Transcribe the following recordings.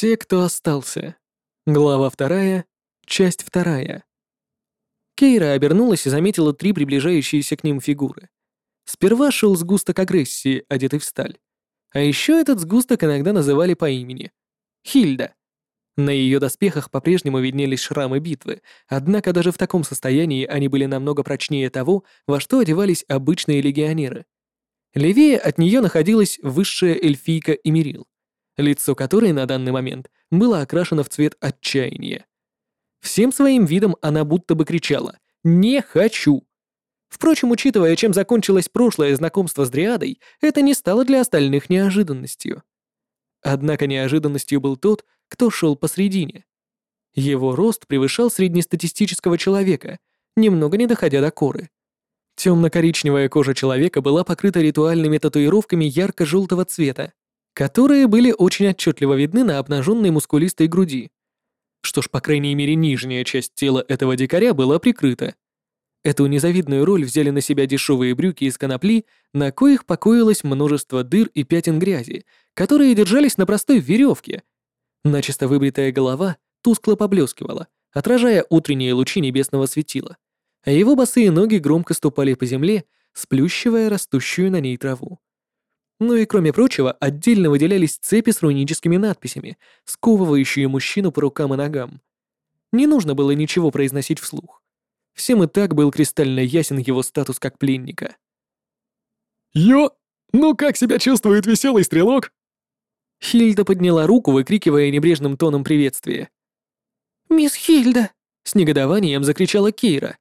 Те, кто остался. Глава вторая, часть вторая. Кейра обернулась и заметила три приближающиеся к ним фигуры. Сперва шел сгусток агрессии, одетый в сталь. А еще этот сгусток иногда называли по имени. Хильда. На ее доспехах по-прежнему виднелись шрамы битвы, однако даже в таком состоянии они были намного прочнее того, во что одевались обычные легионеры. Левее от нее находилась высшая эльфийка Эмирил, лицо которой на данный момент было окрашено в цвет отчаяния. Всем своим видом она будто бы кричала «Не хочу!». Впрочем, учитывая, чем закончилось прошлое знакомство с Дриадой, это не стало для остальных неожиданностью. Однако неожиданностью был тот, кто шел посредине. Его рост превышал среднестатистического человека, немного не доходя до коры. Темно-коричневая кожа человека была покрыта ритуальными татуировками ярко-желтого цвета, которые были очень отчетливо видны на обнаженной мускулистой груди. Что ж, по крайней мере, нижняя часть тела этого дикаря была прикрыта. Эту незавидную роль взяли на себя дешевые брюки из конопли, на коих покоилось множество дыр и пятен грязи, которые держались на простой веревке, Начисто выбритая голова тускло поблескивала, отражая утренние лучи небесного светила, а его босые ноги громко ступали по земле, сплющивая растущую на ней траву. Ну и кроме прочего, отдельно выделялись цепи с руническими надписями, сковывающие мужчину по рукам и ногам. Не нужно было ничего произносить вслух. Всем и так был кристально ясен его статус как пленника. «Йо! Ну как себя чувствует веселый стрелок?» Хильда подняла руку, выкрикивая небрежным тоном приветствия. «Мисс Хильда!» — с негодованием закричала Кейра.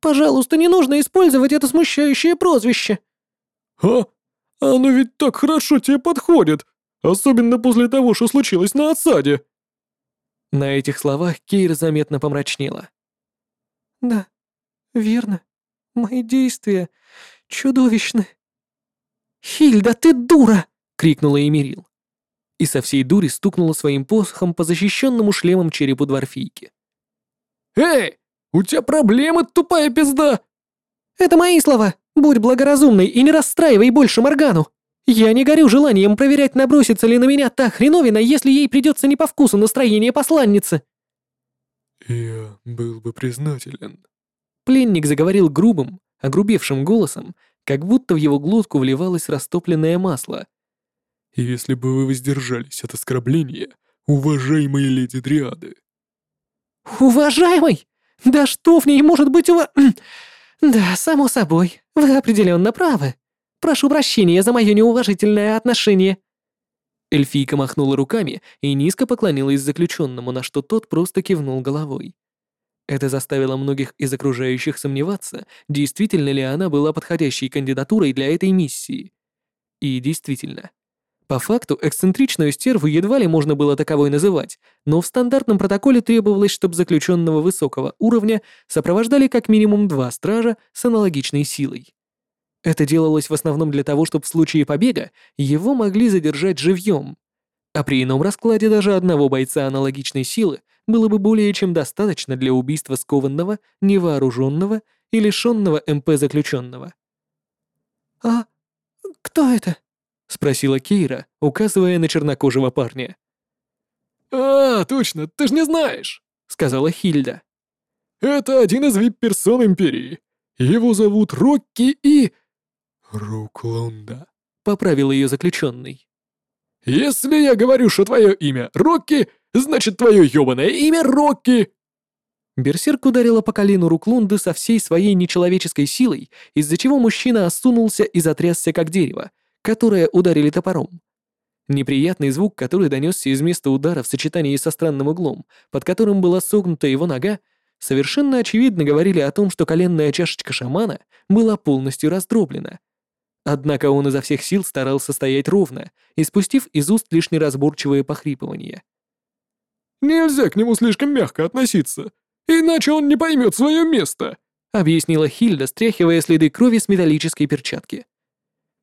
«Пожалуйста, не нужно использовать это смущающее прозвище!» «А? Оно ведь так хорошо тебе подходит! Особенно после того, что случилось на осаде!» На этих словах Кейра заметно помрачнела. «Да, верно. Мои действия чудовищны». «Хильда, ты дура!» — крикнула Эмирил и со всей дури стукнула своим посохом по защищенному шлемом черепу дворфийки. «Эй, у тебя проблемы, тупая пизда!» «Это мои слова. Будь благоразумной и не расстраивай больше Моргану. Я не горю желанием проверять, набросится ли на меня та хреновина, если ей придется не по вкусу настроение посланницы». «Я был бы признателен». Пленник заговорил грубым, огрубевшим голосом, как будто в его глотку вливалось растопленное масло — если бы вы воздержались от оскорбления, уважаемые леди Дриады». «Уважаемый? Да что в ней может быть ува... Да, само собой, вы определенно правы. Прошу прощения за мое неуважительное отношение». Эльфийка махнула руками и низко поклонилась заключенному, на что тот просто кивнул головой. Это заставило многих из окружающих сомневаться, действительно ли она была подходящей кандидатурой для этой миссии. И действительно, по факту, эксцентричную стерву едва ли можно было таковой называть, но в стандартном протоколе требовалось, чтобы заключенного высокого уровня сопровождали как минимум два стража с аналогичной силой. Это делалось в основном для того, чтобы в случае побега его могли задержать живьем. А при ином раскладе даже одного бойца аналогичной силы было бы более чем достаточно для убийства скованного, невооруженного и лишенного МП заключенного. «А кто это?» — спросила Кейра, указывая на чернокожего парня. «А, точно, ты ж не знаешь», — сказала Хильда. «Это один из вип-персон Империи. Его зовут Рокки и...» «Руклунда», — поправил ее заключенный. «Если я говорю, что твое имя Рокки, значит твое ёбаное имя Рокки!» Берсерк ударила по колену Руклунды со всей своей нечеловеческой силой, из-за чего мужчина осунулся и затрясся как дерево, которые ударили топором. Неприятный звук, который донесся из места удара в сочетании со странным углом, под которым была согнута его нога, совершенно очевидно говорили о том, что коленная чашечка шамана была полностью раздроблена. Однако он изо всех сил старался стоять ровно, испустив из уст лишь неразборчивые похрипывания. «Нельзя к нему слишком мягко относиться, иначе он не поймет свое место», объяснила Хильда, стряхивая следы крови с металлической перчатки.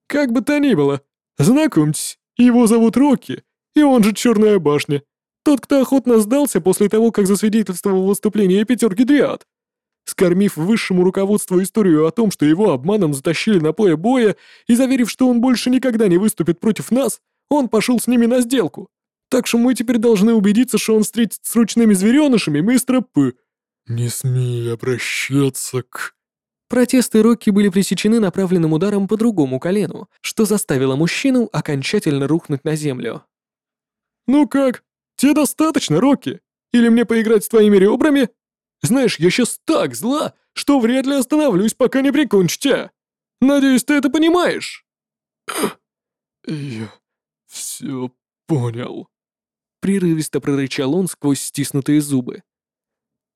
Как бы то ни было, знакомьтесь, его зовут Рокки, и он же Черная башня. Тот, кто охотно сдался после того, как засвидетельствовал выступление пятерки Дриад. Скормив высшему руководству историю о том, что его обманом затащили на поле боя, и заверив, что он больше никогда не выступит против нас, он пошел с ними на сделку. Так что мы теперь должны убедиться, что он встретится с ручными зверёнышами мистера П. Не смей обращаться к... Протесты Рокки были пресечены направленным ударом по другому колену, что заставило мужчину окончательно рухнуть на землю. «Ну как? Тебе достаточно, Рокки? Или мне поиграть с твоими ребрами? Знаешь, я сейчас так зла, что вряд ли остановлюсь, пока не прикончу тебя. Надеюсь, ты это понимаешь?» «Я все понял», — прерывисто прорычал он сквозь стиснутые зубы.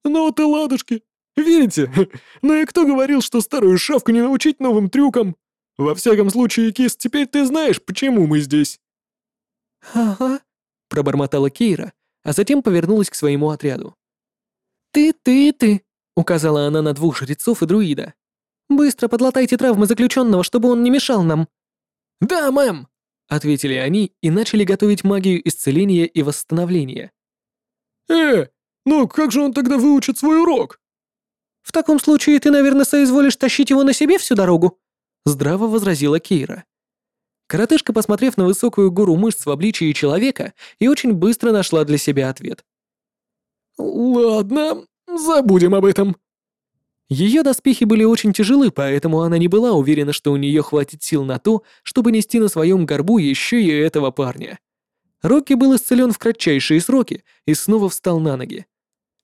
«Ну ты ладушки, Видите? Ну и кто говорил, что старую шавку не научить новым трюкам? Во всяком случае, Кис, теперь ты знаешь, почему мы здесь». «Ага», — пробормотала Кейра, а затем повернулась к своему отряду. «Ты, ты, ты», — указала она на двух жрецов и друида. «Быстро подлатайте травмы заключенного, чтобы он не мешал нам». «Да, мэм», — ответили они и начали готовить магию исцеления и восстановления. «Э, ну как же он тогда выучит свой урок?» «В таком случае ты, наверное, соизволишь тащить его на себе всю дорогу?» Здраво возразила Кейра. Коротышка, посмотрев на высокую гору мышц в обличии человека, и очень быстро нашла для себя ответ. «Ладно, забудем об этом». Ее доспехи были очень тяжелы, поэтому она не была уверена, что у нее хватит сил на то, чтобы нести на своем горбу еще и этого парня. Рокки был исцелен в кратчайшие сроки и снова встал на ноги.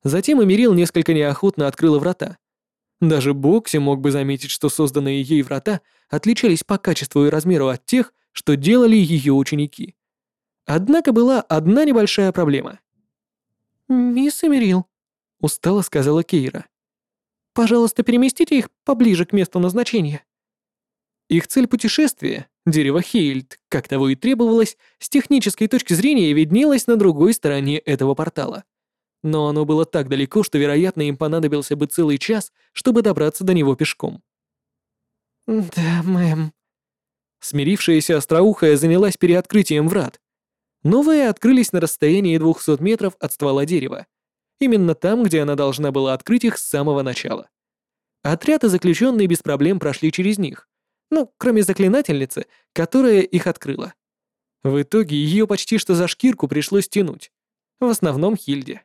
Затем Эмирил несколько неохотно открыла врата. Даже Бокси мог бы заметить, что созданные ей врата отличались по качеству и размеру от тех, что делали ее ученики. Однако была одна небольшая проблема. «Мисс Эмирил», — устало сказала Кейра. «Пожалуйста, переместите их поближе к месту назначения». Их цель путешествия, дерево Хейльд, как того и требовалось, с технической точки зрения виднелось на другой стороне этого портала но оно было так далеко, что, вероятно, им понадобился бы целый час, чтобы добраться до него пешком. «Да, мэм». Смирившаяся остроухая занялась переоткрытием врат. Новые открылись на расстоянии 200 метров от ствола дерева. Именно там, где она должна была открыть их с самого начала. Отряд и заключенные без проблем прошли через них. Ну, кроме заклинательницы, которая их открыла. В итоге ее почти что за шкирку пришлось тянуть. В основном Хильде.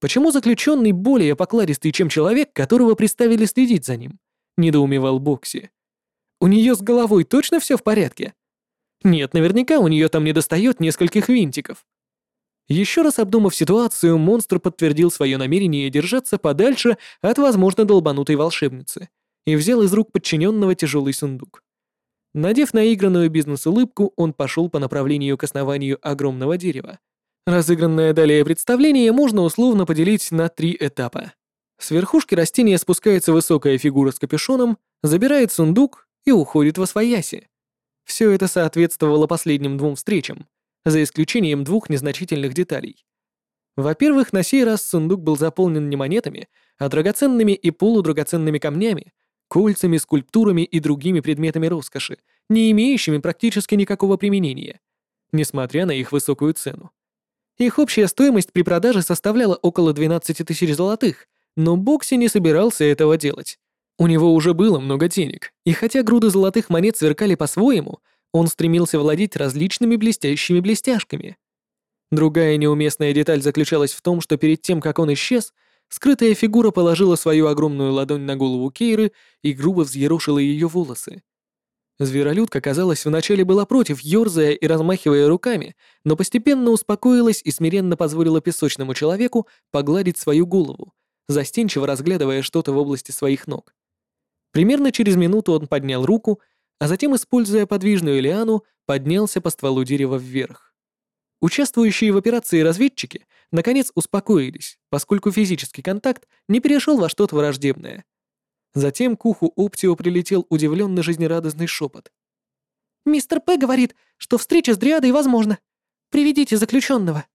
Почему заключенный более покладистый, чем человек, которого приставили следить за ним? Недоумевал Бокси. У нее с головой точно все в порядке? Нет, наверняка у нее там недостает нескольких винтиков. Еще раз обдумав ситуацию, монстр подтвердил свое намерение держаться подальше от возможно долбанутой волшебницы и взял из рук подчиненного тяжелый сундук. Надев наигранную бизнес-улыбку, он пошел по направлению к основанию огромного дерева, Разыгранное далее представление можно условно поделить на три этапа. С верхушки растения спускается высокая фигура с капюшоном, забирает сундук и уходит во свояси. Все это соответствовало последним двум встречам, за исключением двух незначительных деталей. Во-первых, на сей раз сундук был заполнен не монетами, а драгоценными и полудрагоценными камнями, кольцами, скульптурами и другими предметами роскоши, не имеющими практически никакого применения, несмотря на их высокую цену. Их общая стоимость при продаже составляла около 12 тысяч золотых, но Бокси не собирался этого делать. У него уже было много денег, и хотя груды золотых монет сверкали по-своему, он стремился владеть различными блестящими блестяшками. Другая неуместная деталь заключалась в том, что перед тем, как он исчез, скрытая фигура положила свою огромную ладонь на голову Кейры и грубо взъерошила ее волосы. Зверолюдка, казалось, вначале была против, ёрзая и размахивая руками, но постепенно успокоилась и смиренно позволила песочному человеку погладить свою голову, застенчиво разглядывая что-то в области своих ног. Примерно через минуту он поднял руку, а затем, используя подвижную лиану, поднялся по стволу дерева вверх. Участвующие в операции разведчики наконец успокоились, поскольку физический контакт не перешел во что-то враждебное — Затем к уху Оптио прилетел удивленный жизнерадостный шепот. «Мистер П. говорит, что встреча с Дриадой возможна. Приведите заключенного».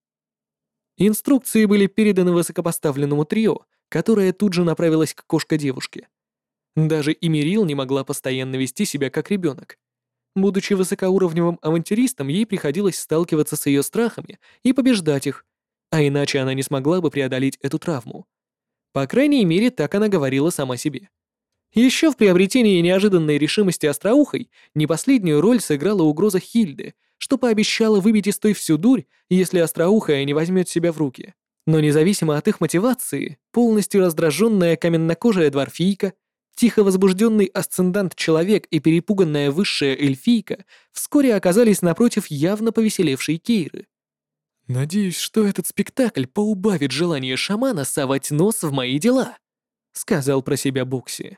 Инструкции были переданы высокопоставленному трио, которое тут же направилось к кошка-девушке. Даже Имирил не могла постоянно вести себя как ребенок. Будучи высокоуровневым авантюристом, ей приходилось сталкиваться с ее страхами и побеждать их, а иначе она не смогла бы преодолеть эту травму. По крайней мере, так она говорила сама себе. Еще в приобретении неожиданной решимости остроухой не последнюю роль сыграла угроза Хильды, что пообещала выбить из той всю дурь, если остроухая не возьмет себя в руки. Но независимо от их мотивации, полностью раздраженная каменнокожая дворфийка, тихо возбужденный асцендант-человек и перепуганная высшая эльфийка вскоре оказались напротив явно повеселевшей Кейры. «Надеюсь, что этот спектакль поубавит желание шамана совать нос в мои дела», — сказал про себя Букси.